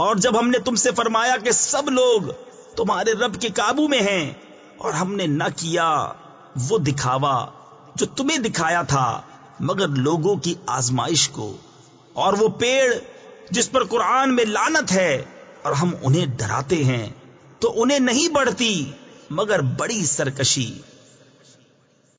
और जब हमने तुमसे फरमाया कि सब लोग तुम्हारे रब के काबू में हैं, और हमने न किया, वो दिखावा जो तुम्हें दिखाया था, मगर लोगों की आजमाइश को। और वो पेड़ जिस पर कुरान में लानत है, और हम उन्हें डराते हैं तो उन्हें नहीं बढ़ती, मगर बड़ी सरकशी।